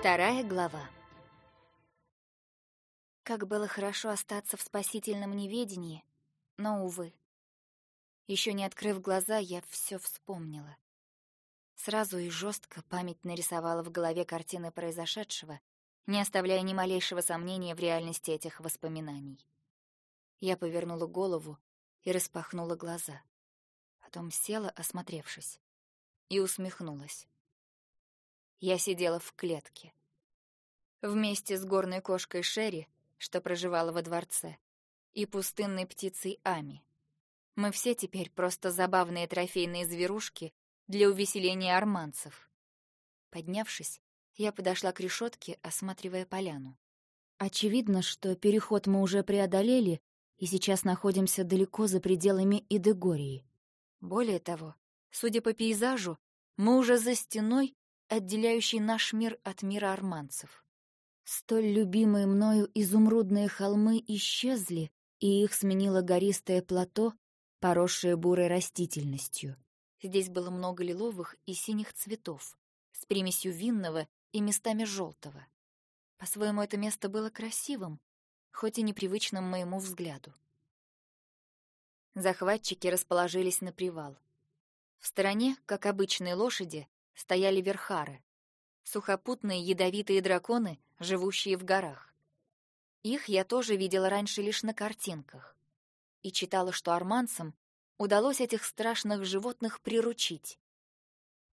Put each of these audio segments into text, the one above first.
Вторая глава. Как было хорошо остаться в спасительном неведении, но, увы. Еще не открыв глаза, я все вспомнила. Сразу и жестко память нарисовала в голове картины произошедшего, не оставляя ни малейшего сомнения в реальности этих воспоминаний. Я повернула голову и распахнула глаза. Потом села, осмотревшись, и усмехнулась. Я сидела в клетке. Вместе с горной кошкой Шерри, что проживала во дворце, и пустынной птицей Ами. Мы все теперь просто забавные трофейные зверушки для увеселения арманцев. Поднявшись, я подошла к решетке, осматривая поляну. Очевидно, что переход мы уже преодолели и сейчас находимся далеко за пределами Идегории. Более того, судя по пейзажу, мы уже за стеной, отделяющей наш мир от мира арманцев. Столь любимые мною изумрудные холмы исчезли, и их сменило гористое плато, поросшее бурой растительностью. Здесь было много лиловых и синих цветов, с примесью винного и местами желтого. По-своему, это место было красивым, хоть и непривычным моему взгляду. Захватчики расположились на привал. В стороне, как обычные лошади, стояли верхары, сухопутные ядовитые драконы, живущие в горах. Их я тоже видела раньше лишь на картинках и читала, что арманцам удалось этих страшных животных приручить.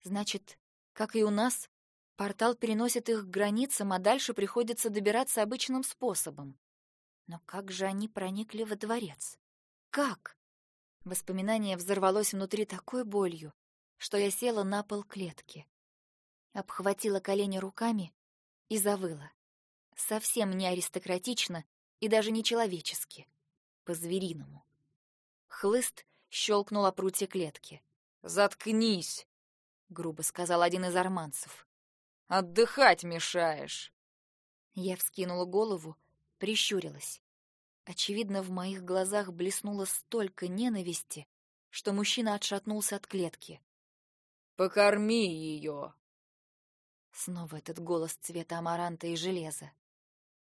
Значит, как и у нас, Портал переносит их к границам, а дальше приходится добираться обычным способом. Но как же они проникли во дворец? Как? Воспоминание взорвалось внутри такой болью, что я села на пол клетки. Обхватила колени руками и завыла. Совсем не аристократично и даже не человечески. По-звериному. Хлыст щелкнул о прутье клетки. «Заткнись!» — грубо сказал один из арманцев. Отдыхать мешаешь. Я вскинула голову, прищурилась. Очевидно, в моих глазах блеснуло столько ненависти, что мужчина отшатнулся от клетки. «Покорми ее!» Снова этот голос цвета амаранта и железа.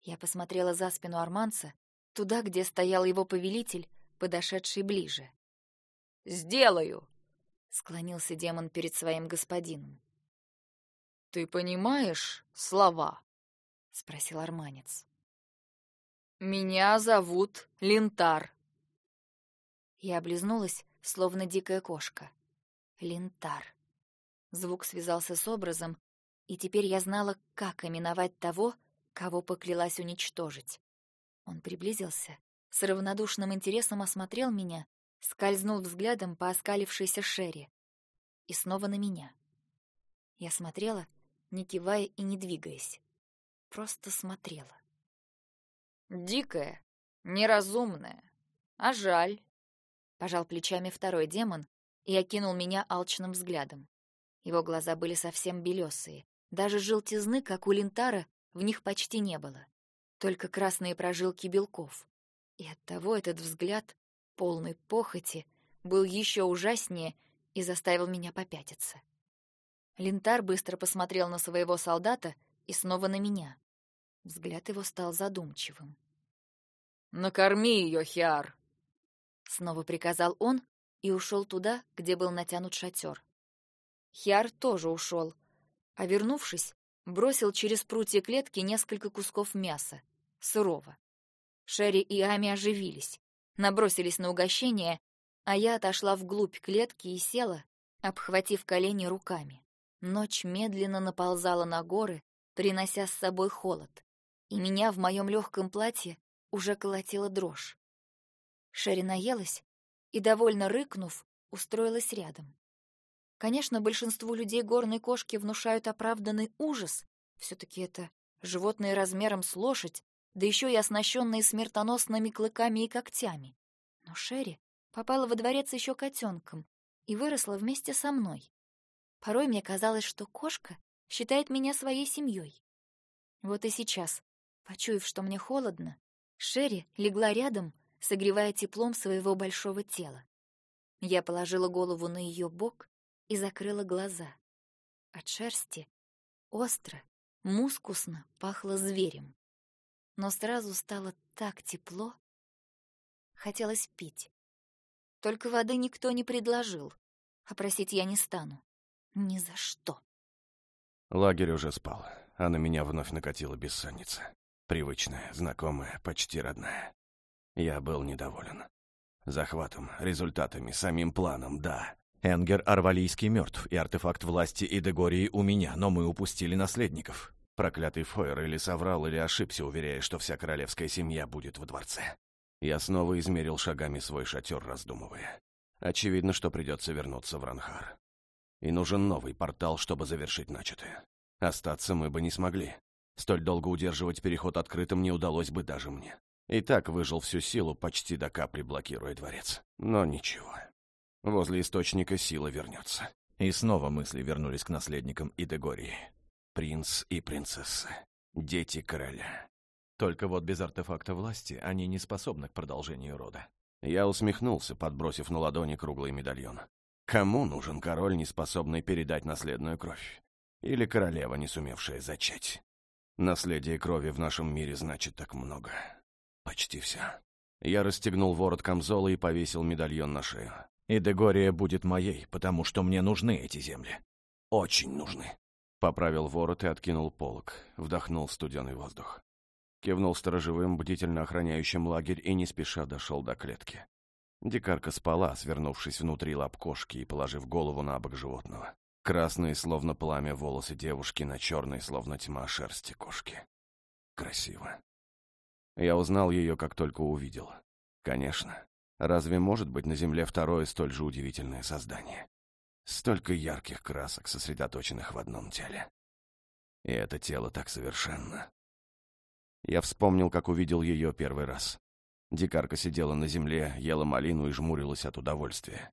Я посмотрела за спину арманца, туда, где стоял его повелитель, подошедший ближе. «Сделаю!» — склонился демон перед своим господином. «Ты понимаешь слова?» — спросил арманец. «Меня зовут Линтар». Я облизнулась, словно дикая кошка. Линтар. Звук связался с образом, и теперь я знала, как именовать того, кого поклялась уничтожить. Он приблизился, с равнодушным интересом осмотрел меня, скользнул взглядом по оскалившейся Шерри и снова на меня. Я смотрела не кивая и не двигаясь. Просто смотрела. «Дикая, неразумная, а жаль», — пожал плечами второй демон и окинул меня алчным взглядом. Его глаза были совсем белесые, даже желтизны, как у линтара, в них почти не было, только красные прожилки белков. И оттого этот взгляд, полный похоти, был еще ужаснее и заставил меня попятиться. Линтар быстро посмотрел на своего солдата и снова на меня. Взгляд его стал задумчивым. «Накорми ее, Хиар!» Снова приказал он и ушел туда, где был натянут шатер. Хиар тоже ушел, а вернувшись, бросил через прутья клетки несколько кусков мяса, сырого. Шерри и Ами оживились, набросились на угощение, а я отошла вглубь клетки и села, обхватив колени руками. Ночь медленно наползала на горы, принося с собой холод, и меня в моем легком платье уже колотила дрожь. Шерри наелась и, довольно рыкнув, устроилась рядом. Конечно, большинству людей горные кошки внушают оправданный ужас. Все-таки это животные размером с лошадь, да еще и оснащенные смертоносными клыками и когтями. Но Шерри попала во дворец еще котенком и выросла вместе со мной. Порой мне казалось, что кошка считает меня своей семьей. Вот и сейчас, почуяв, что мне холодно, Шерри легла рядом, согревая теплом своего большого тела. Я положила голову на ее бок и закрыла глаза. От шерсти остро, мускусно пахло зверем. Но сразу стало так тепло. Хотелось пить. Только воды никто не предложил, а просить я не стану. Ни за что. Лагерь уже спал, а на меня вновь накатила бессонница. Привычная, знакомая, почти родная. Я был недоволен. Захватом, результатами, самим планом, да. Энгер Арвалийский мертв, и артефакт власти и Дегории у меня, но мы упустили наследников. Проклятый Фойер или соврал, или ошибся, уверяя, что вся королевская семья будет во дворце. Я снова измерил шагами свой шатер, раздумывая. Очевидно, что придется вернуться в Ранхар. И нужен новый портал, чтобы завершить начатое. Остаться мы бы не смогли. Столь долго удерживать переход открытым не удалось бы даже мне. И так выжил всю силу, почти до капли блокируя дворец. Но ничего. Возле источника сила вернется. И снова мысли вернулись к наследникам Идегории. Принц и принцесса. Дети короля. Только вот без артефакта власти они не способны к продолжению рода. Я усмехнулся, подбросив на ладони круглый медальон. Кому нужен король, не способный передать наследную кровь? Или королева, не сумевшая зачать? Наследие крови в нашем мире значит так много. Почти все. Я расстегнул ворот камзола и повесил медальон на шею. И Дегория будет моей, потому что мне нужны эти земли. Очень нужны. Поправил ворот и откинул полог, вдохнул студеный воздух. Кивнул сторожевым, бдительно охраняющим лагерь, и не спеша дошел до клетки. Дикарка спала, свернувшись внутри лап кошки и положив голову на бок животного. Красные, словно пламя, волосы девушки на черной, словно тьма шерсти кошки. Красиво. Я узнал ее, как только увидел. Конечно. Разве может быть на Земле второе столь же удивительное создание? Столько ярких красок, сосредоточенных в одном теле. И это тело так совершенно. Я вспомнил, как увидел ее первый раз. Дикарка сидела на земле, ела малину и жмурилась от удовольствия.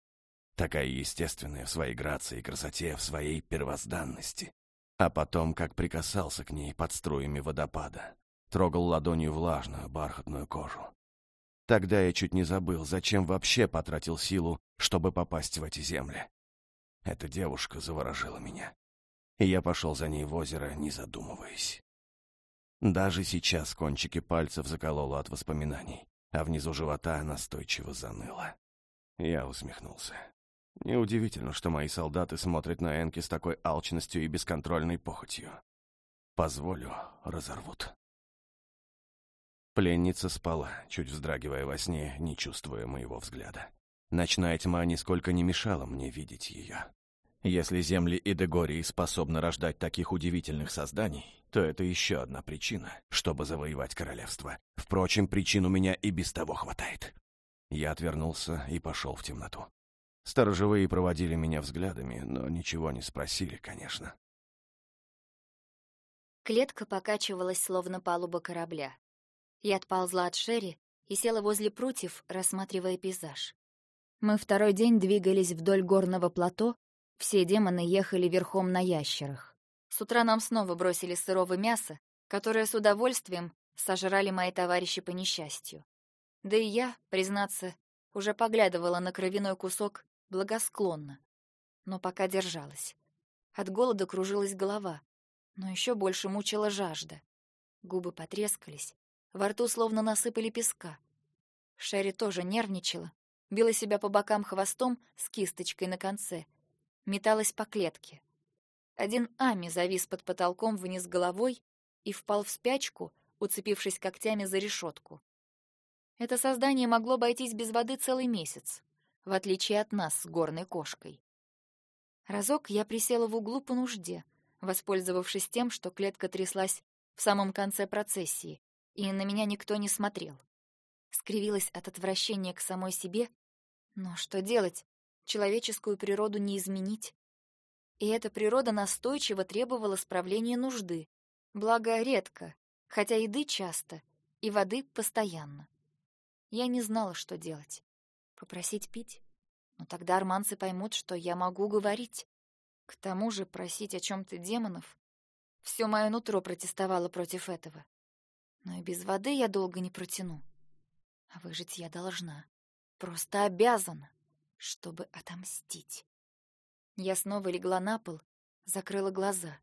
Такая естественная в своей грации и красоте, в своей первозданности. А потом, как прикасался к ней под струями водопада, трогал ладонью влажную, бархатную кожу. Тогда я чуть не забыл, зачем вообще потратил силу, чтобы попасть в эти земли. Эта девушка заворожила меня. И я пошел за ней в озеро, не задумываясь. Даже сейчас кончики пальцев закололо от воспоминаний, а внизу живота настойчиво заныло. Я усмехнулся. Неудивительно, что мои солдаты смотрят на Энки с такой алчностью и бесконтрольной похотью. Позволю, разорвут. Пленница спала, чуть вздрагивая во сне, не чувствуя моего взгляда. Ночная тьма нисколько не мешала мне видеть ее. Если земли Идегории способны рождать таких удивительных созданий, то это еще одна причина, чтобы завоевать королевство. Впрочем, причин у меня и без того хватает. Я отвернулся и пошел в темноту. Сторожевые проводили меня взглядами, но ничего не спросили, конечно. Клетка покачивалась, словно палуба корабля. Я отползла от Шерри и села возле прутьев, рассматривая пейзаж. Мы второй день двигались вдоль горного плато, все демоны ехали верхом на ящерах. С утра нам снова бросили сырого мяса, которое с удовольствием сожрали мои товарищи по несчастью. Да и я, признаться, уже поглядывала на кровяной кусок благосклонно, но пока держалась. От голода кружилась голова, но еще больше мучила жажда. Губы потрескались, во рту словно насыпали песка. Шерри тоже нервничала, била себя по бокам хвостом с кисточкой на конце, металась по клетке. Один Ами завис под потолком вниз головой и впал в спячку, уцепившись когтями за решетку. Это создание могло обойтись без воды целый месяц, в отличие от нас с горной кошкой. Разок я присела в углу по нужде, воспользовавшись тем, что клетка тряслась в самом конце процессии, и на меня никто не смотрел. Скривилась от отвращения к самой себе, но что делать? Человеческую природу не изменить. И эта природа настойчиво требовала справления нужды, благо редко, хотя еды часто, и воды постоянно. Я не знала, что делать. Попросить пить? Но тогда арманцы поймут, что я могу говорить. К тому же просить о чем-то демонов. Все мое нутро протестовало против этого. Но и без воды я долго не протяну. А выжить я должна. Просто обязана, чтобы отомстить. Я снова легла на пол, закрыла глаза.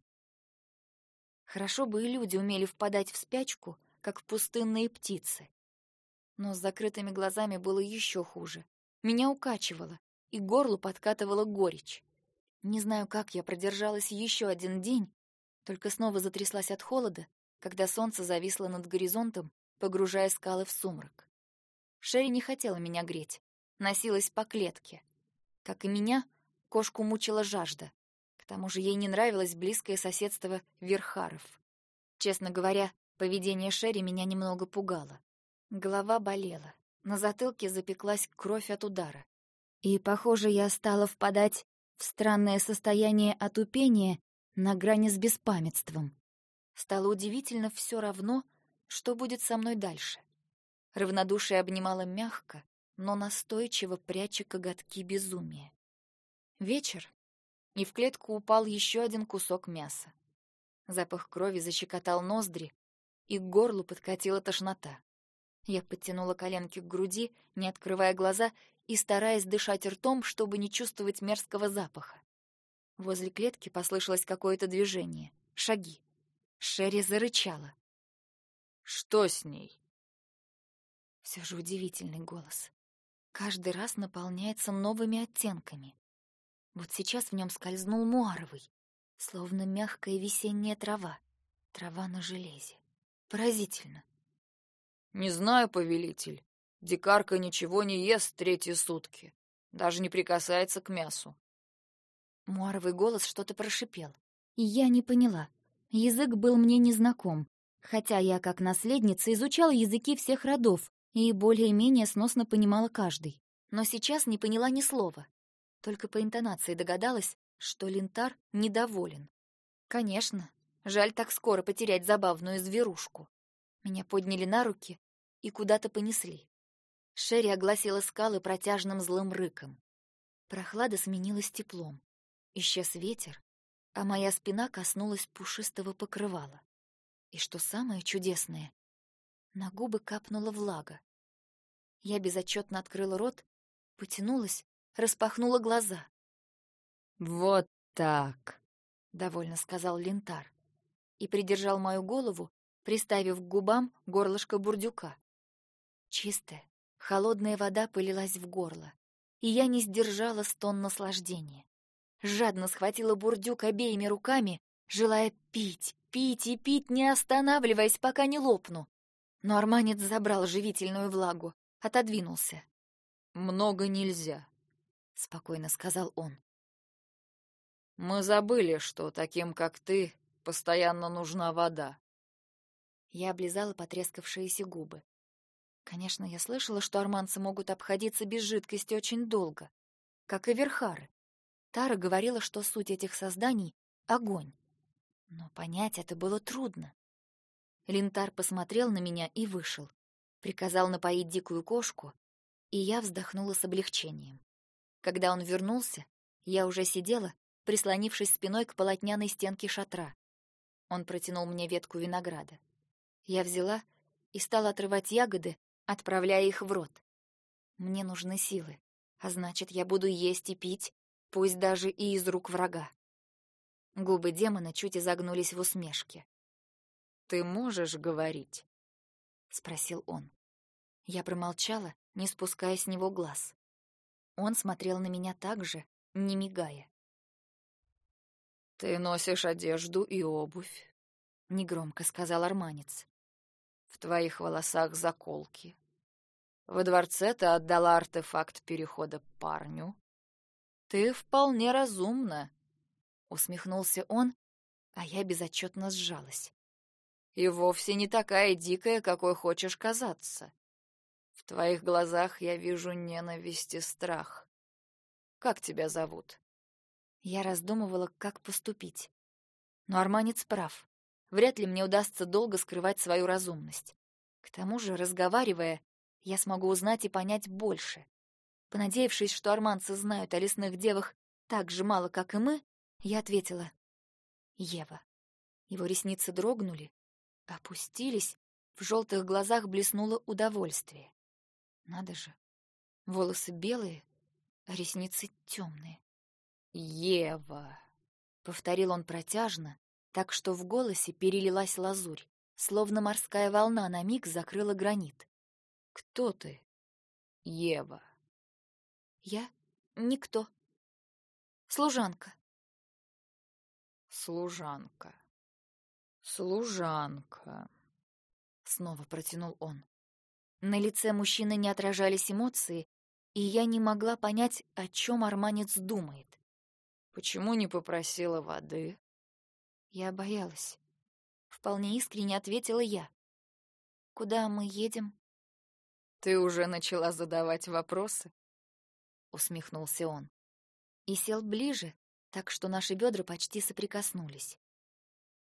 Хорошо бы и люди умели впадать в спячку, как пустынные птицы. Но с закрытыми глазами было еще хуже. Меня укачивало, и горлу подкатывала горечь. Не знаю, как я продержалась еще один день, только снова затряслась от холода, когда солнце зависло над горизонтом, погружая скалы в сумрак. Шерри не хотела меня греть, носилась по клетке. Как и меня, кошку мучила жажда. К тому же ей не нравилось близкое соседство верхаров. Честно говоря, поведение Шерри меня немного пугало. Голова болела, на затылке запеклась кровь от удара. И, похоже, я стала впадать в странное состояние отупения на грани с беспамятством. Стало удивительно все равно, что будет со мной дальше. Равнодушие обнимало мягко, но настойчиво пряча коготки безумия. Вечер, и в клетку упал еще один кусок мяса. Запах крови защекотал ноздри, и к горлу подкатила тошнота. Я подтянула коленки к груди, не открывая глаза и стараясь дышать ртом, чтобы не чувствовать мерзкого запаха. Возле клетки послышалось какое-то движение, шаги. Шерри зарычала. «Что с ней?» Все же удивительный голос. Каждый раз наполняется новыми оттенками. Вот сейчас в нем скользнул муаровый, словно мягкая весенняя трава, трава на железе. Поразительно. «Не знаю, повелитель. Дикарка ничего не ест третьи сутки. Даже не прикасается к мясу. Муаровый голос что-то прошипел. И я не поняла. Язык был мне незнаком, хотя я, как наследница, изучала языки всех родов и более-менее сносно понимала каждый. Но сейчас не поняла ни слова. Только по интонации догадалась, что Линтар недоволен. Конечно, жаль так скоро потерять забавную зверушку. Меня подняли на руки и куда-то понесли. Шерри огласила скалы протяжным злым рыком. Прохлада сменилась теплом. Исчез ветер, а моя спина коснулась пушистого покрывала. И что самое чудесное, на губы капнула влага. Я безотчетно открыла рот, потянулась, распахнула глаза. «Вот так», — довольно сказал Лентар и придержал мою голову, приставив к губам горлышко бурдюка. Чистая, Холодная вода полилась в горло, и я не сдержала стон наслаждения. Жадно схватила бурдюк обеими руками, желая пить, пить и пить, не останавливаясь, пока не лопну. Но арманец забрал живительную влагу, отодвинулся. «Много нельзя», — спокойно сказал он. «Мы забыли, что таким, как ты, постоянно нужна вода». Я облизала потрескавшиеся губы. Конечно, я слышала, что арманцы могут обходиться без жидкости очень долго, как и верхары. Тара говорила, что суть этих созданий — огонь. Но понять это было трудно. Линтар посмотрел на меня и вышел. Приказал напоить дикую кошку, и я вздохнула с облегчением. Когда он вернулся, я уже сидела, прислонившись спиной к полотняной стенке шатра. Он протянул мне ветку винограда. Я взяла и стала отрывать ягоды, отправляя их в рот. Мне нужны силы, а значит, я буду есть и пить, пусть даже и из рук врага. Губы демона чуть изогнулись в усмешке. «Ты можешь говорить?» — спросил он. Я промолчала, не спуская с него глаз. Он смотрел на меня так же, не мигая. «Ты носишь одежду и обувь», — негромко сказал арманец. «В твоих волосах заколки. Во дворце ты отдала артефакт перехода парню. Ты вполне разумна, усмехнулся он, а я безотчетно сжалась. И вовсе не такая дикая, какой хочешь казаться. В твоих глазах я вижу ненависть и страх. Как тебя зовут? Я раздумывала, как поступить. Но Арманец прав. Вряд ли мне удастся долго скрывать свою разумность. К тому же, разговаривая, я смогу узнать и понять больше. Понадеявшись, что арманцы знают о лесных девах так же мало, как и мы, я ответила «Ева». Его ресницы дрогнули, опустились, в желтых глазах блеснуло удовольствие. Надо же, волосы белые, а ресницы темные. «Ева», — повторил он протяжно, так что в голосе перелилась лазурь, словно морская волна на миг закрыла гранит. «Кто ты?» «Ева». «Я? Никто. Служанка». «Служанка. Служанка», — снова протянул он. На лице мужчины не отражались эмоции, и я не могла понять, о чем арманец думает. «Почему не попросила воды?» Я боялась. Вполне искренне ответила я. «Куда мы едем?» «Ты уже начала задавать вопросы?» Усмехнулся он. И сел ближе, так что наши бедра почти соприкоснулись.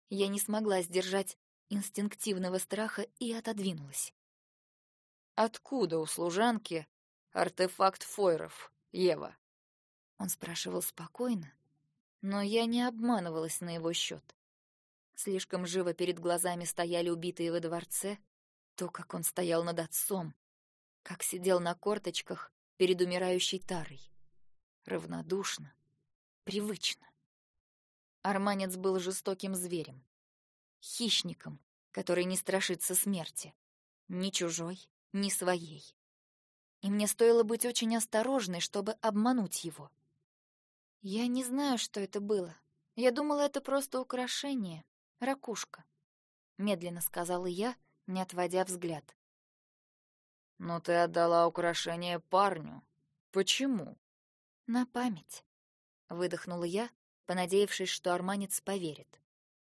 Я не смогла сдержать инстинктивного страха и отодвинулась. «Откуда у служанки артефакт Фойров, Ева?» Он спрашивал спокойно, но я не обманывалась на его счет. Слишком живо перед глазами стояли убитые во дворце, то, как он стоял над отцом, как сидел на корточках перед умирающей Тарой. Равнодушно, привычно. Арманец был жестоким зверем, хищником, который не страшится смерти, ни чужой, ни своей. И мне стоило быть очень осторожной, чтобы обмануть его. Я не знаю, что это было. Я думала, это просто украшение, ракушка, медленно сказала я, не отводя взгляд. Но ты отдала украшение парню. Почему? На память, выдохнула я, понадеявшись, что арманец поверит.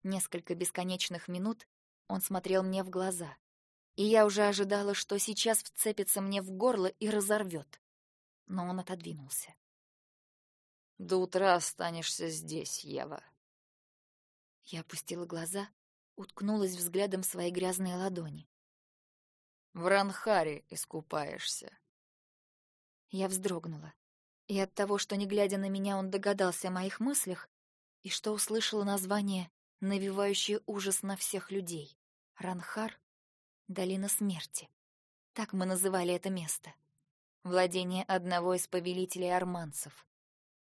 Несколько бесконечных минут он смотрел мне в глаза, и я уже ожидала, что сейчас вцепится мне в горло и разорвет. Но он отодвинулся. До утра останешься здесь, Ева. Я опустила глаза, уткнулась взглядом в свои грязные ладони. В Ранхаре искупаешься. Я вздрогнула. И от того, что, не глядя на меня, он догадался о моих мыслях, и что услышала название, навевающее ужас на всех людей. Ранхар — Долина Смерти. Так мы называли это место. Владение одного из повелителей арманцев.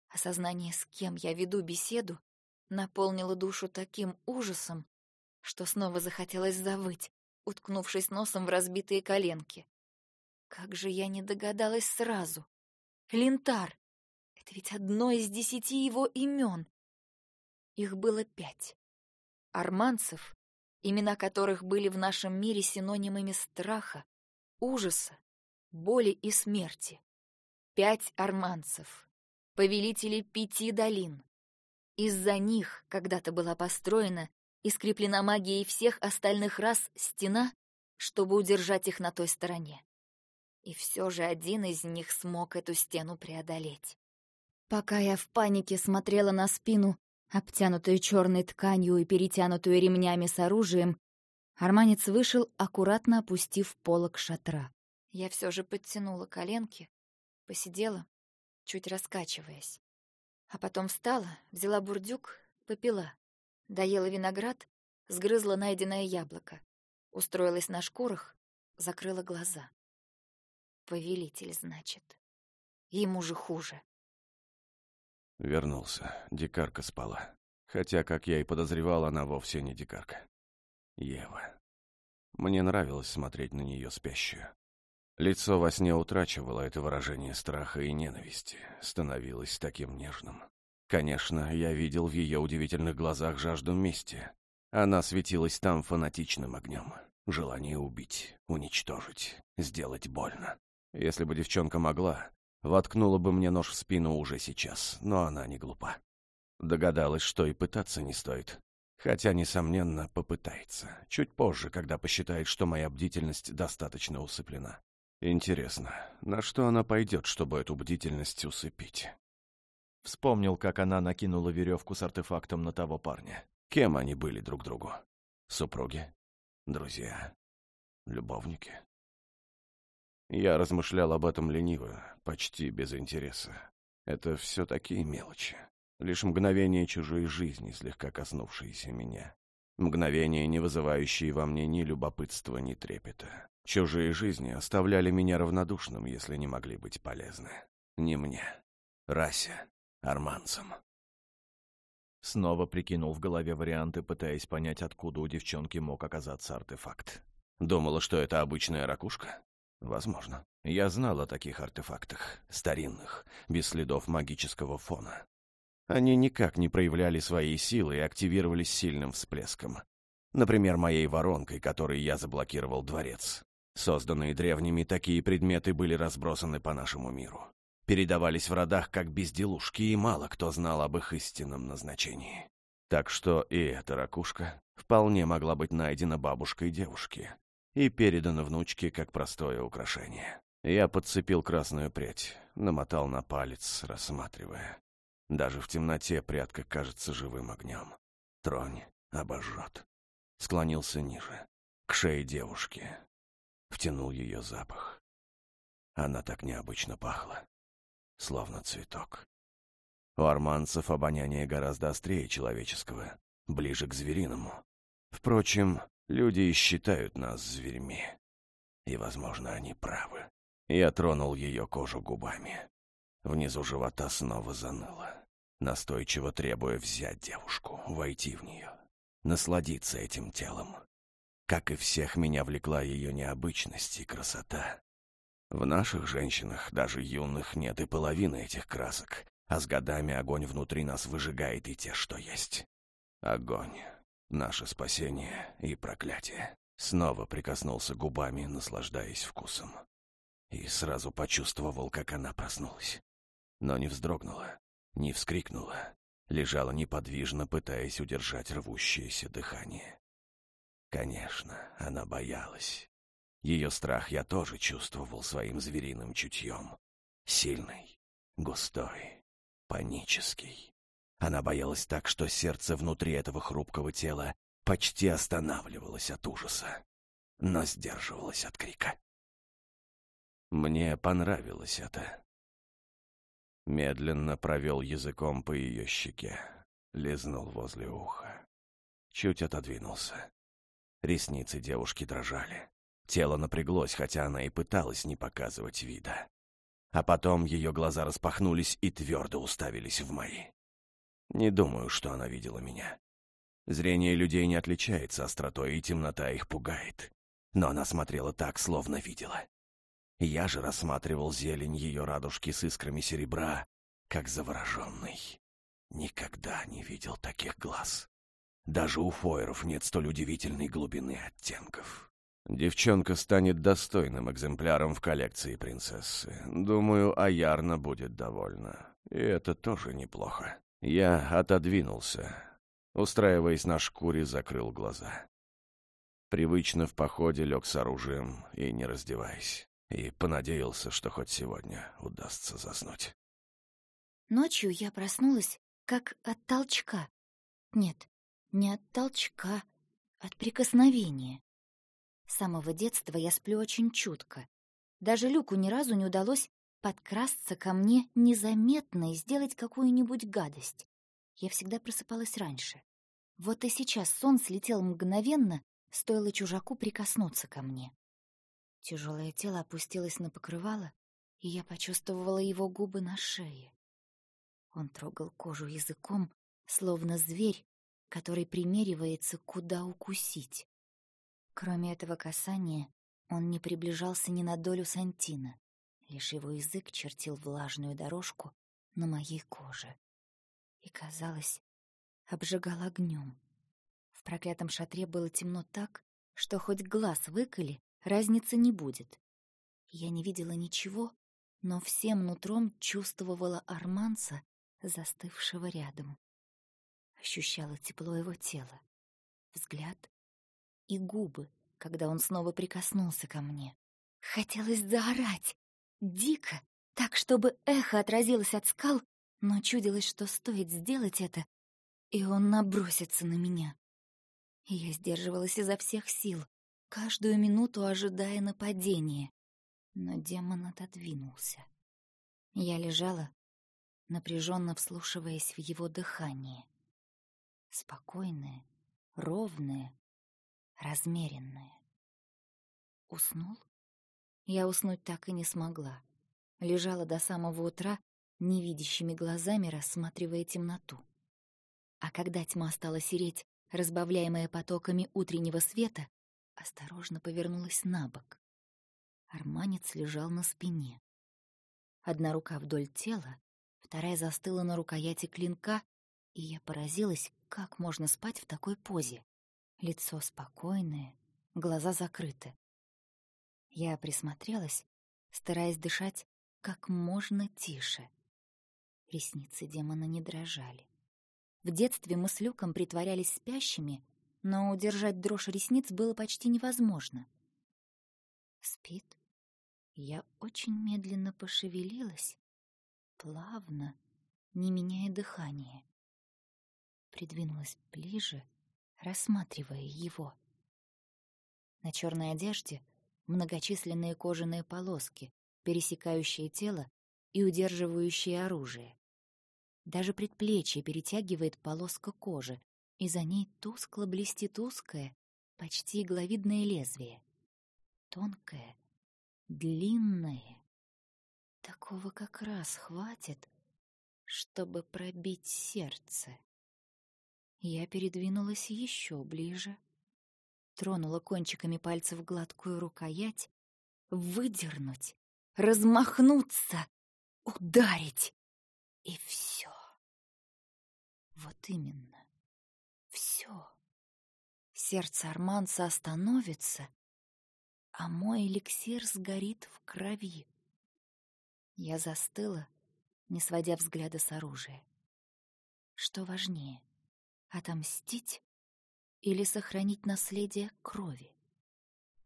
Осознание, с кем я веду беседу, наполнило душу таким ужасом, что снова захотелось завыть, уткнувшись носом в разбитые коленки. Как же я не догадалась сразу. Линтар! Это ведь одно из десяти его имен. Их было пять. Арманцев, имена которых были в нашем мире синонимами страха, ужаса, боли и смерти. Пять арманцев, повелителей пяти долин. Из-за них когда-то была построена и скреплена магией всех остальных рас стена, чтобы удержать их на той стороне. И все же один из них смог эту стену преодолеть. Пока я в панике смотрела на спину, обтянутую черной тканью и перетянутую ремнями с оружием, арманец вышел, аккуратно опустив полок шатра. Я все же подтянула коленки, посидела, чуть раскачиваясь. А потом встала, взяла бурдюк, попила. Доела виноград, сгрызла найденное яблоко. Устроилась на шкурах, закрыла глаза. Повелитель, значит. Ему же хуже. Вернулся. Дикарка спала. Хотя, как я и подозревал, она вовсе не дикарка. Ева. Мне нравилось смотреть на нее спящую. Лицо во сне утрачивало это выражение страха и ненависти, становилось таким нежным. Конечно, я видел в ее удивительных глазах жажду мести. Она светилась там фанатичным огнем. Желание убить, уничтожить, сделать больно. Если бы девчонка могла, воткнула бы мне нож в спину уже сейчас, но она не глупа. Догадалась, что и пытаться не стоит. Хотя, несомненно, попытается. Чуть позже, когда посчитает, что моя бдительность достаточно усыплена. Интересно, на что она пойдет, чтобы эту бдительность усыпить? Вспомнил, как она накинула веревку с артефактом на того парня. Кем они были друг другу? Супруги? Друзья? Любовники? Я размышлял об этом лениво, почти без интереса. Это все такие мелочи. Лишь мгновение чужой жизни, слегка коснувшиеся меня. Мгновения, не вызывающие во мне ни любопытства, ни трепета. Чужие жизни оставляли меня равнодушным, если не могли быть полезны. Не мне. Расе. Арманцам. Снова прикинул в голове варианты, пытаясь понять, откуда у девчонки мог оказаться артефакт. Думала, что это обычная ракушка? Возможно. Я знал о таких артефактах, старинных, без следов магического фона. Они никак не проявляли своей силы и активировались сильным всплеском. Например, моей воронкой, которой я заблокировал дворец. Созданные древними, такие предметы были разбросаны по нашему миру. Передавались в родах как безделушки, и мало кто знал об их истинном назначении. Так что и эта ракушка вполне могла быть найдена бабушкой девушки и передана внучке как простое украшение. Я подцепил красную прядь, намотал на палец, рассматривая. Даже в темноте прядка кажется живым огнем. Тронь, обожжет. Склонился ниже, к шее девушки. Втянул ее запах. Она так необычно пахла, словно цветок. У арманцев обоняние гораздо острее человеческого, ближе к звериному. Впрочем, люди и считают нас зверьми. И, возможно, они правы. Я тронул ее кожу губами. Внизу живота снова заныло, настойчиво требуя взять девушку, войти в нее, насладиться этим телом. Как и всех, меня влекла ее необычность и красота. В наших женщинах, даже юных, нет и половины этих красок, а с годами огонь внутри нас выжигает и те, что есть. Огонь — наше спасение и проклятие. Снова прикоснулся губами, наслаждаясь вкусом. И сразу почувствовал, как она проснулась но не вздрогнула, не вскрикнула, лежала неподвижно, пытаясь удержать рвущееся дыхание. Конечно, она боялась. Ее страх я тоже чувствовал своим звериным чутьем. Сильный, густой, панический. Она боялась так, что сердце внутри этого хрупкого тела почти останавливалось от ужаса, но сдерживалось от крика. Мне понравилось это. Медленно провел языком по ее щеке, лизнул возле уха. Чуть отодвинулся. Ресницы девушки дрожали. Тело напряглось, хотя она и пыталась не показывать вида. А потом ее глаза распахнулись и твердо уставились в мои. Не думаю, что она видела меня. Зрение людей не отличается остротой, и темнота их пугает. Но она смотрела так, словно видела. Я же рассматривал зелень ее радужки с искрами серебра, как завороженный. Никогда не видел таких глаз. Даже у фойеров нет столь удивительной глубины оттенков. Девчонка станет достойным экземпляром в коллекции принцессы. Думаю, Аярна будет довольна. И это тоже неплохо. Я отодвинулся. Устраиваясь на шкуре, закрыл глаза. Привычно в походе лег с оружием и не раздеваясь и понадеялся, что хоть сегодня удастся заснуть. Ночью я проснулась как от толчка. Нет, не от толчка, от прикосновения. С самого детства я сплю очень чутко. Даже Люку ни разу не удалось подкрасться ко мне незаметно и сделать какую-нибудь гадость. Я всегда просыпалась раньше. Вот и сейчас сон слетел мгновенно, стоило чужаку прикоснуться ко мне. Тяжелое тело опустилось на покрывало, и я почувствовала его губы на шее. Он трогал кожу языком, словно зверь, который примеривается, куда укусить. Кроме этого касания, он не приближался ни на долю сантина, лишь его язык чертил влажную дорожку на моей коже. И, казалось, обжигал огнем. В проклятом шатре было темно так, что хоть глаз выколи, разницы не будет. Я не видела ничего, но всем нутром чувствовала Арманца, застывшего рядом. Ощущала тепло его тела, взгляд и губы, когда он снова прикоснулся ко мне. Хотелось заорать, дико, так, чтобы эхо отразилось от скал, но чудилось, что стоит сделать это, и он набросится на меня. Я сдерживалась изо всех сил, каждую минуту ожидая нападения. Но демон отодвинулся. Я лежала, напряженно вслушиваясь в его дыхание. Спокойное, ровное, размеренное. Уснул? Я уснуть так и не смогла. Лежала до самого утра, невидящими глазами рассматривая темноту. А когда тьма стала сереть, разбавляемая потоками утреннего света, осторожно повернулась на бок. Арманец лежал на спине. Одна рука вдоль тела, вторая застыла на рукояти клинка, и я поразилась, как можно спать в такой позе. Лицо спокойное, глаза закрыты. Я присмотрелась, стараясь дышать как можно тише. Ресницы демона не дрожали. В детстве мы с Люком притворялись спящими, но удержать дрожь ресниц было почти невозможно. Спит. Я очень медленно пошевелилась, плавно, не меняя дыхания. Придвинулась ближе, рассматривая его. На черной одежде многочисленные кожаные полоски, пересекающие тело и удерживающие оружие. Даже предплечье перетягивает полоска кожи, и за ней тускло блестит узкое, почти игловидное лезвие. Тонкое, длинное. Такого как раз хватит, чтобы пробить сердце. Я передвинулась еще ближе, тронула кончиками пальцев гладкую рукоять, выдернуть, размахнуться, ударить. И все. Вот именно. Все. Сердце Арманца остановится, а мой эликсир сгорит в крови. Я застыла, не сводя взгляда с оружия. Что важнее, отомстить или сохранить наследие крови?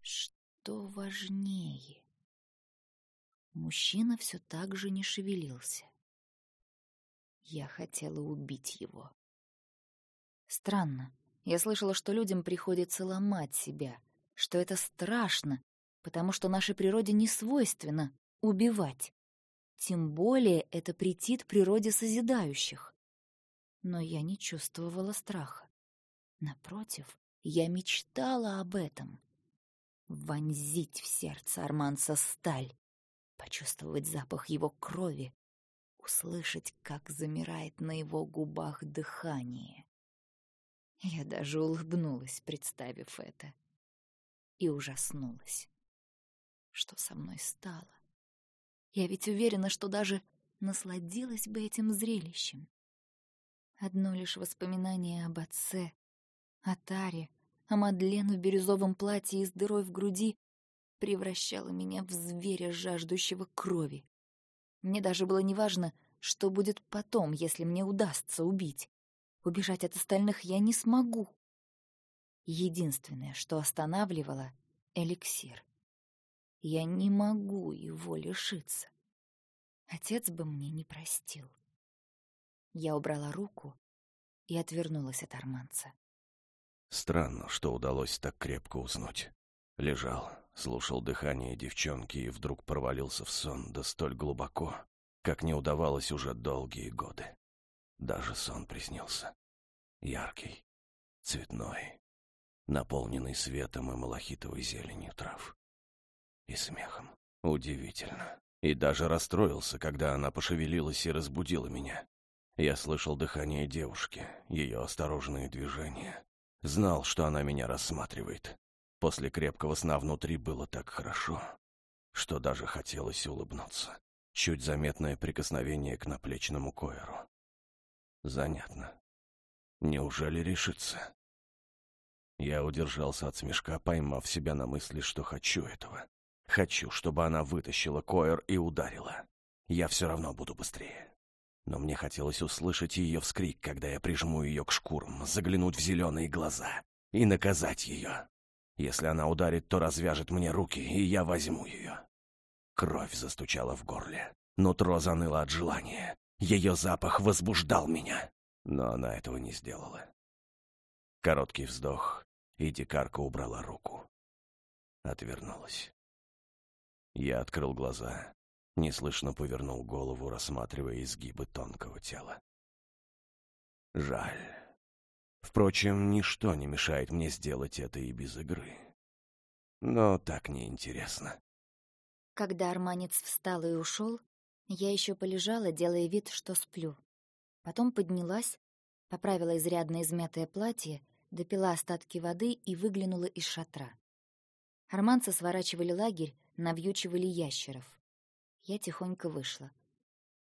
Что важнее? Мужчина все так же не шевелился. Я хотела убить его. Странно. Я слышала, что людям приходится ломать себя, что это страшно, потому что нашей природе не свойственно убивать. Тем более это претит природе созидающих. Но я не чувствовала страха. Напротив, я мечтала об этом. Вонзить в сердце Арманса сталь, почувствовать запах его крови, услышать, как замирает на его губах дыхание. Я даже улыбнулась, представив это, и ужаснулась. Что со мной стало? Я ведь уверена, что даже насладилась бы этим зрелищем. Одно лишь воспоминание об отце, о Таре, о Мадлен в бирюзовом платье и с дырой в груди превращало меня в зверя, жаждущего крови. Мне даже было неважно, что будет потом, если мне удастся убить. Убежать от остальных я не смогу. Единственное, что останавливало — эликсир. Я не могу его лишиться. Отец бы мне не простил. Я убрала руку и отвернулась от арманца. Странно, что удалось так крепко уснуть. Лежал, слушал дыхание девчонки и вдруг провалился в сон, да столь глубоко, как не удавалось уже долгие годы. Даже сон приснился. Яркий, цветной, наполненный светом и малахитовой зеленью трав. И смехом. Удивительно. И даже расстроился, когда она пошевелилась и разбудила меня. Я слышал дыхание девушки, ее осторожные движения. Знал, что она меня рассматривает. После крепкого сна внутри было так хорошо, что даже хотелось улыбнуться. Чуть заметное прикосновение к наплечному койеру. Занятно. Неужели решится? Я удержался от смешка, поймав себя на мысли, что хочу этого. Хочу, чтобы она вытащила койер и ударила. Я все равно буду быстрее. Но мне хотелось услышать ее вскрик, когда я прижму ее к шкурам, заглянуть в зеленые глаза и наказать ее. Если она ударит, то развяжет мне руки, и я возьму ее. Кровь застучала в горле. Нутро заныло от желания. Ее запах возбуждал меня. Но она этого не сделала. Короткий вздох, и дикарка убрала руку. Отвернулась. Я открыл глаза, неслышно повернул голову, рассматривая изгибы тонкого тела. Жаль. Впрочем, ничто не мешает мне сделать это и без игры. Но так неинтересно. Когда арманец встал и ушел, я еще полежала, делая вид, что сплю. Потом поднялась, Поправила изрядно измятое платье, допила остатки воды и выглянула из шатра. Арманцы сворачивали лагерь, навьючивали ящеров. Я тихонько вышла.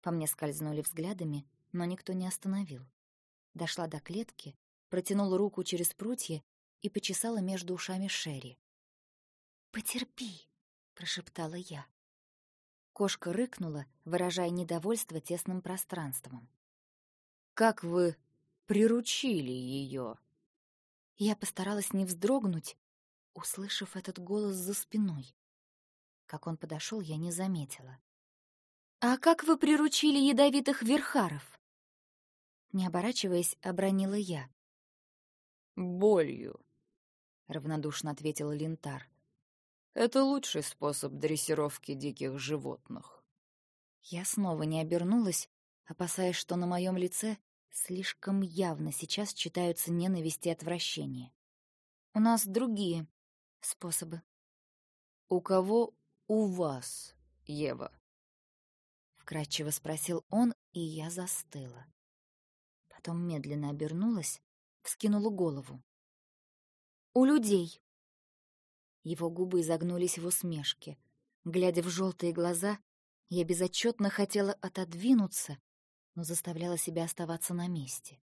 По мне скользнули взглядами, но никто не остановил. Дошла до клетки, протянула руку через прутья и почесала между ушами Шерри. «Потерпи», — прошептала я. Кошка рыкнула, выражая недовольство тесным пространством. «Как вы приручили ее?» Я постаралась не вздрогнуть, услышав этот голос за спиной. Как он подошел, я не заметила. «А как вы приручили ядовитых верхаров?» Не оборачиваясь, обронила я. «Болью», — равнодушно ответил Линтар. «Это лучший способ дрессировки диких животных». Я снова не обернулась, опасаясь, что на моем лице слишком явно сейчас читаются ненависть и отвращение. У нас другие способы. «У кого у вас, Ева?» Вкратчиво спросил он, и я застыла. Потом медленно обернулась, вскинула голову. «У людей!» Его губы изогнулись в усмешке. Глядя в желтые глаза, я безотчетно хотела отодвинуться, но заставляла себя оставаться на месте.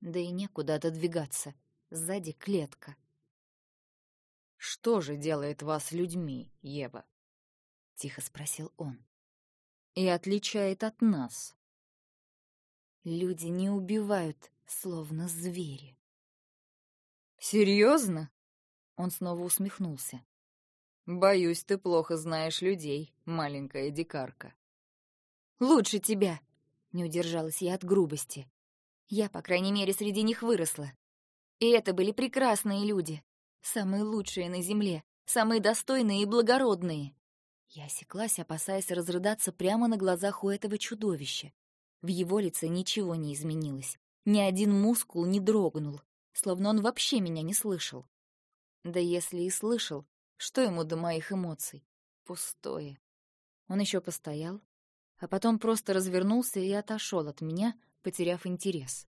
Да и некуда отодвигаться. Сзади клетка. «Что же делает вас людьми, Ева?» — тихо спросил он. «И отличает от нас?» Люди не убивают, словно звери. «Серьезно?» Он снова усмехнулся. «Боюсь, ты плохо знаешь людей, маленькая дикарка». «Лучше тебя!» — не удержалась я от грубости. Я, по крайней мере, среди них выросла. И это были прекрасные люди, самые лучшие на земле, самые достойные и благородные. Я осеклась, опасаясь разрыдаться прямо на глазах у этого чудовища. В его лице ничего не изменилось. Ни один мускул не дрогнул, словно он вообще меня не слышал. Да если и слышал, что ему до моих эмоций? Пустое. Он еще постоял, а потом просто развернулся и отошел от меня, потеряв интерес.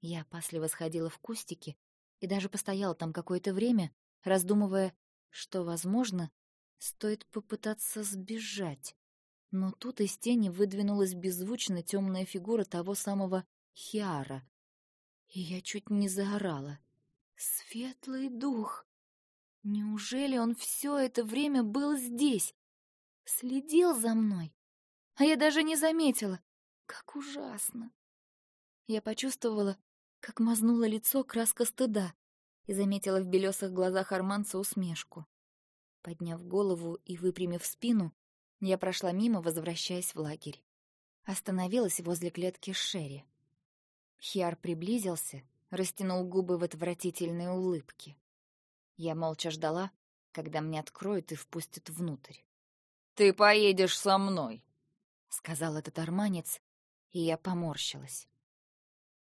Я опасливо сходила в кустики и даже постояла там какое-то время, раздумывая, что, возможно, стоит попытаться сбежать. Но тут из тени выдвинулась беззвучно темная фигура того самого Хиара, и я чуть не заорала. Светлый дух! Неужели он все это время был здесь? Следил за мной? А я даже не заметила. Как ужасно! Я почувствовала, как мазнуло лицо краска стыда и заметила в белесых глазах Арманца усмешку. Подняв голову и выпрямив спину, я прошла мимо, возвращаясь в лагерь. Остановилась возле клетки Шерри. Хиар приблизился, растянул губы в отвратительной улыбке. Я молча ждала, когда мне откроют и впустят внутрь. «Ты поедешь со мной», — сказал этот арманец, и я поморщилась.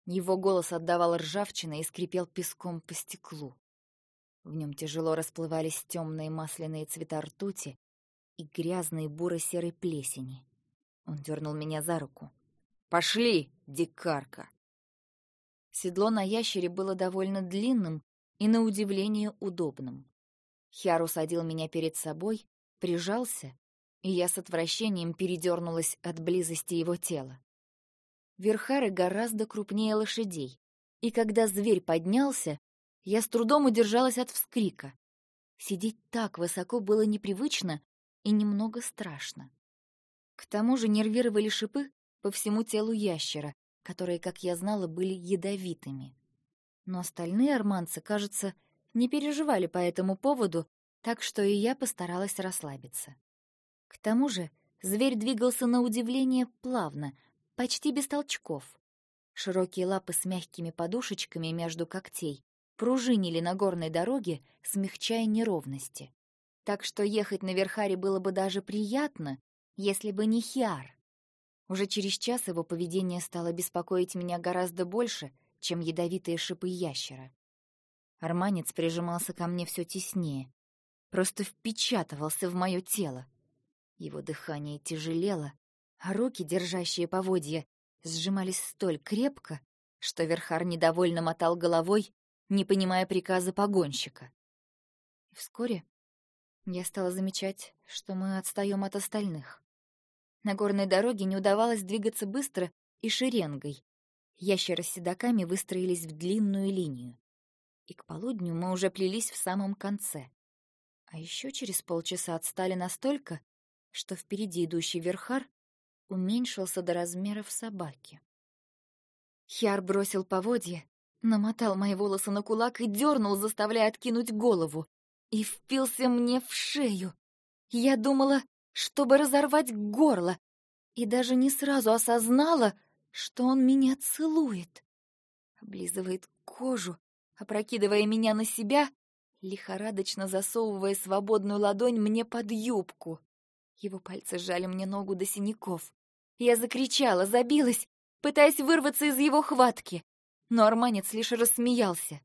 Его голос отдавал ржавчиной и скрипел песком по стеклу. В нем тяжело расплывались темные масляные цвета ртути и грязные буро-серой плесени. Он дернул меня за руку. «Пошли, дикарка!» Седло на ящере было довольно длинным и, на удивление, удобным. Хяр усадил меня перед собой, прижался, и я с отвращением передернулась от близости его тела. Верхары гораздо крупнее лошадей, и когда зверь поднялся, я с трудом удержалась от вскрика. Сидеть так высоко было непривычно и немного страшно. К тому же нервировали шипы по всему телу ящера, которые, как я знала, были ядовитыми. Но остальные арманцы, кажется, не переживали по этому поводу, так что и я постаралась расслабиться. К тому же зверь двигался на удивление плавно, почти без толчков. Широкие лапы с мягкими подушечками между когтей пружинили на горной дороге, смягчая неровности. Так что ехать на Верхаре было бы даже приятно, если бы не Хиар. Уже через час его поведение стало беспокоить меня гораздо больше, чем ядовитые шипы ящера. Арманец прижимался ко мне все теснее, просто впечатывался в мое тело. Его дыхание тяжелело, а руки, держащие поводья, сжимались столь крепко, что Верхар недовольно мотал головой, не понимая приказа погонщика. И вскоре я стала замечать, что мы отстаем от остальных. На горной дороге не удавалось двигаться быстро и шеренгой. Ящеры с седаками выстроились в длинную линию. И к полудню мы уже плелись в самом конце. А еще через полчаса отстали настолько, что впереди идущий верхар уменьшился до размеров собаки. Хиар бросил поводья, намотал мои волосы на кулак и дернул, заставляя откинуть голову, и впился мне в шею. Я думала, чтобы разорвать горло, и даже не сразу осознала, что он меня целует. Облизывает кожу, опрокидывая меня на себя, лихорадочно засовывая свободную ладонь мне под юбку. Его пальцы сжали мне ногу до синяков. Я закричала, забилась, пытаясь вырваться из его хватки, но арманец лишь рассмеялся.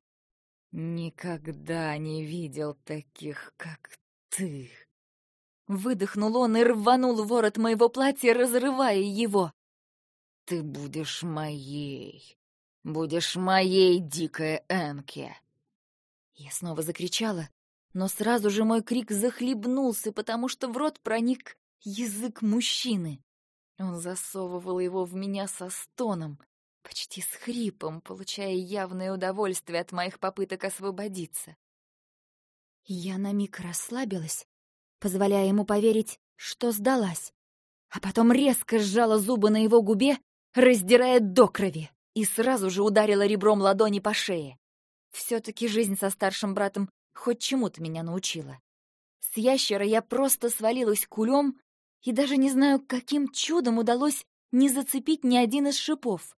«Никогда не видел таких, как ты!» Выдохнул он и рванул ворот моего платья, разрывая его. «Ты будешь моей! Будешь моей, дикая Энке!» Я снова закричала, но сразу же мой крик захлебнулся, потому что в рот проник язык мужчины. Он засовывал его в меня со стоном, почти с хрипом, получая явное удовольствие от моих попыток освободиться. Я на миг расслабилась, позволяя ему поверить, что сдалась, а потом резко сжала зубы на его губе, раздирая до крови, и сразу же ударила ребром ладони по шее. Все-таки жизнь со старшим братом хоть чему-то меня научила. С ящера я просто свалилась кулем, и даже не знаю, каким чудом удалось не зацепить ни один из шипов.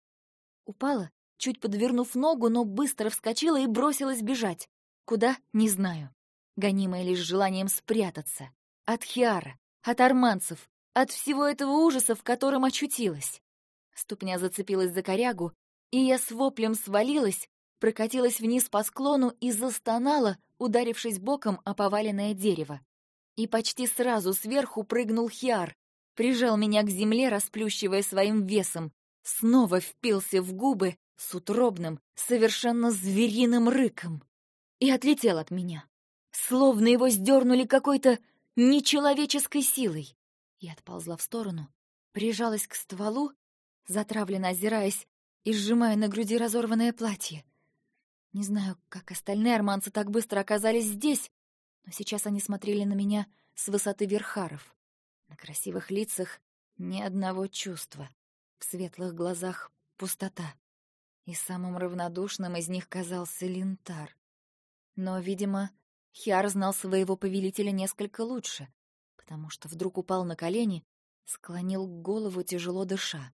Упала, чуть подвернув ногу, но быстро вскочила и бросилась бежать. Куда — не знаю. Гонимая лишь желанием спрятаться. От Хиара, от арманцев, от всего этого ужаса, в котором очутилась. Ступня зацепилась за корягу, и я с воплем свалилась, прокатилась вниз по склону и застонала, ударившись боком о поваленное дерево. И почти сразу сверху прыгнул Хиар, прижал меня к земле, расплющивая своим весом, снова впился в губы с утробным, совершенно звериным рыком и отлетел от меня, словно его сдернули какой-то нечеловеческой силой. Я отползла в сторону, прижалась к стволу, затравленно озираясь и сжимая на груди разорванное платье. Не знаю, как остальные арманцы так быстро оказались здесь, но сейчас они смотрели на меня с высоты верхаров. На красивых лицах ни одного чувства, в светлых глазах пустота. И самым равнодушным из них казался Линтар. Но, видимо, Хиар знал своего повелителя несколько лучше, потому что вдруг упал на колени, склонил голову, тяжело дыша.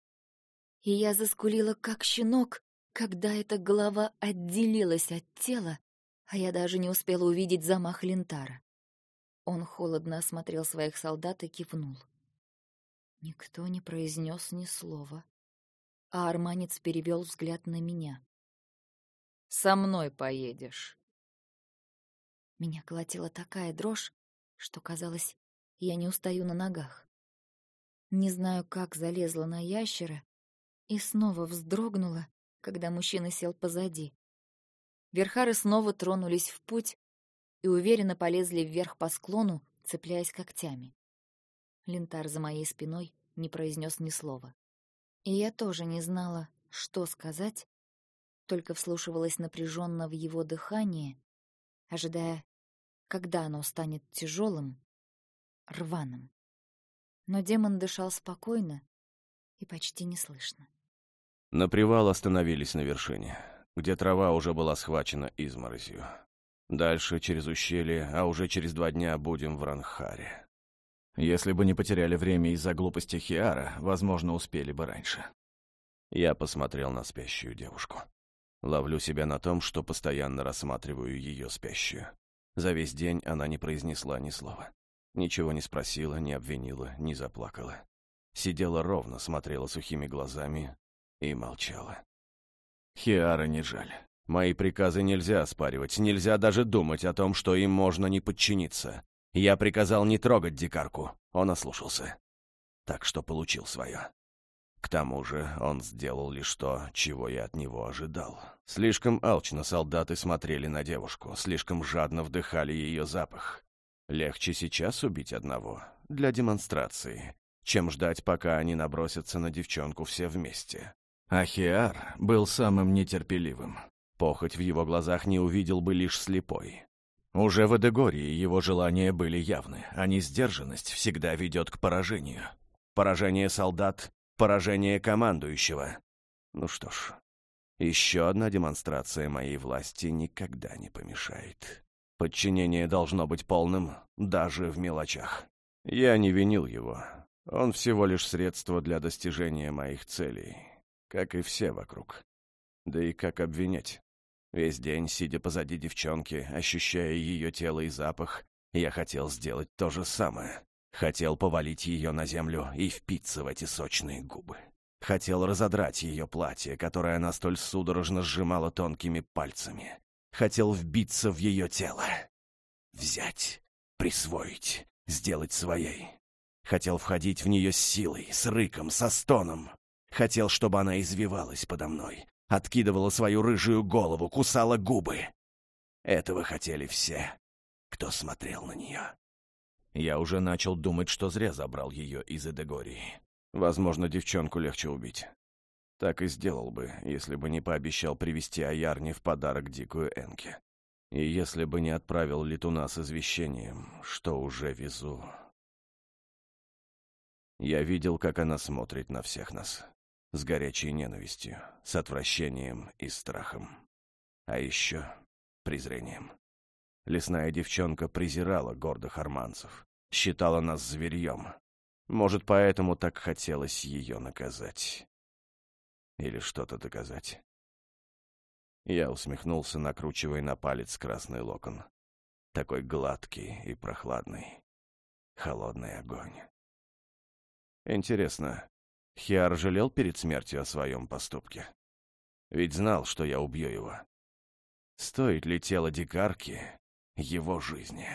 И я заскулила, как щенок, когда эта голова отделилась от тела, а я даже не успела увидеть замах Лентара. Он холодно осмотрел своих солдат и кивнул. Никто не произнес ни слова, а арманец перевел взгляд на меня. «Со мной поедешь». Меня колотила такая дрожь, что, казалось, я не устаю на ногах. Не знаю, как залезла на ящера и снова вздрогнула, когда мужчина сел позади. Верхары снова тронулись в путь и уверенно полезли вверх по склону, цепляясь когтями. Лентар за моей спиной не произнес ни слова. И я тоже не знала, что сказать, только вслушивалась напряженно в его дыхание, ожидая, когда оно станет тяжелым, рваным. Но демон дышал спокойно и почти неслышно. На привал остановились на вершине, где трава уже была схвачена изморозью. Дальше через ущелье, а уже через два дня будем в Ранхаре. Если бы не потеряли время из-за глупости Хиара, возможно, успели бы раньше. Я посмотрел на спящую девушку. Ловлю себя на том, что постоянно рассматриваю ее спящую. За весь день она не произнесла ни слова. Ничего не спросила, не обвинила, не заплакала. Сидела ровно, смотрела сухими глазами, и молчала. Хиара не жаль. Мои приказы нельзя оспаривать, нельзя даже думать о том, что им можно не подчиниться. Я приказал не трогать дикарку, он ослушался. Так что получил свое. К тому же он сделал лишь то, чего я от него ожидал. Слишком алчно солдаты смотрели на девушку, слишком жадно вдыхали ее запах. Легче сейчас убить одного, для демонстрации, чем ждать, пока они набросятся на девчонку все вместе. Ахиар был самым нетерпеливым. Похоть в его глазах не увидел бы лишь слепой. Уже в Эдегории его желания были явны, а несдержанность всегда ведет к поражению. Поражение солдат Поражение командующего. Ну что ж, еще одна демонстрация моей власти никогда не помешает. Подчинение должно быть полным, даже в мелочах. Я не винил его. Он всего лишь средство для достижения моих целей, как и все вокруг. Да и как обвинять? Весь день, сидя позади девчонки, ощущая ее тело и запах, я хотел сделать то же самое. Хотел повалить ее на землю и впиться в эти сочные губы. Хотел разодрать ее платье, которое она столь судорожно сжимала тонкими пальцами. Хотел вбиться в ее тело. Взять, присвоить, сделать своей. Хотел входить в нее с силой, с рыком, со стоном. Хотел, чтобы она извивалась подо мной, откидывала свою рыжую голову, кусала губы. Этого хотели все, кто смотрел на нее. Я уже начал думать, что зря забрал ее из Эдегории. Возможно, девчонку легче убить. Так и сделал бы, если бы не пообещал привести Аярни в подарок дикую Энке. И если бы не отправил летуна с извещением, что уже везу. Я видел, как она смотрит на всех нас. С горячей ненавистью, с отвращением и страхом. А еще презрением. Лесная девчонка презирала гордых арманцев, считала нас зверьем. Может, поэтому так хотелось ее наказать. Или что-то доказать. Я усмехнулся, накручивая на палец красный локон. Такой гладкий и прохладный. Холодный огонь. Интересно, Хиар жалел перед смертью о своем поступке? Ведь знал, что я убью его. Стоит ли тело дикарки его жизни.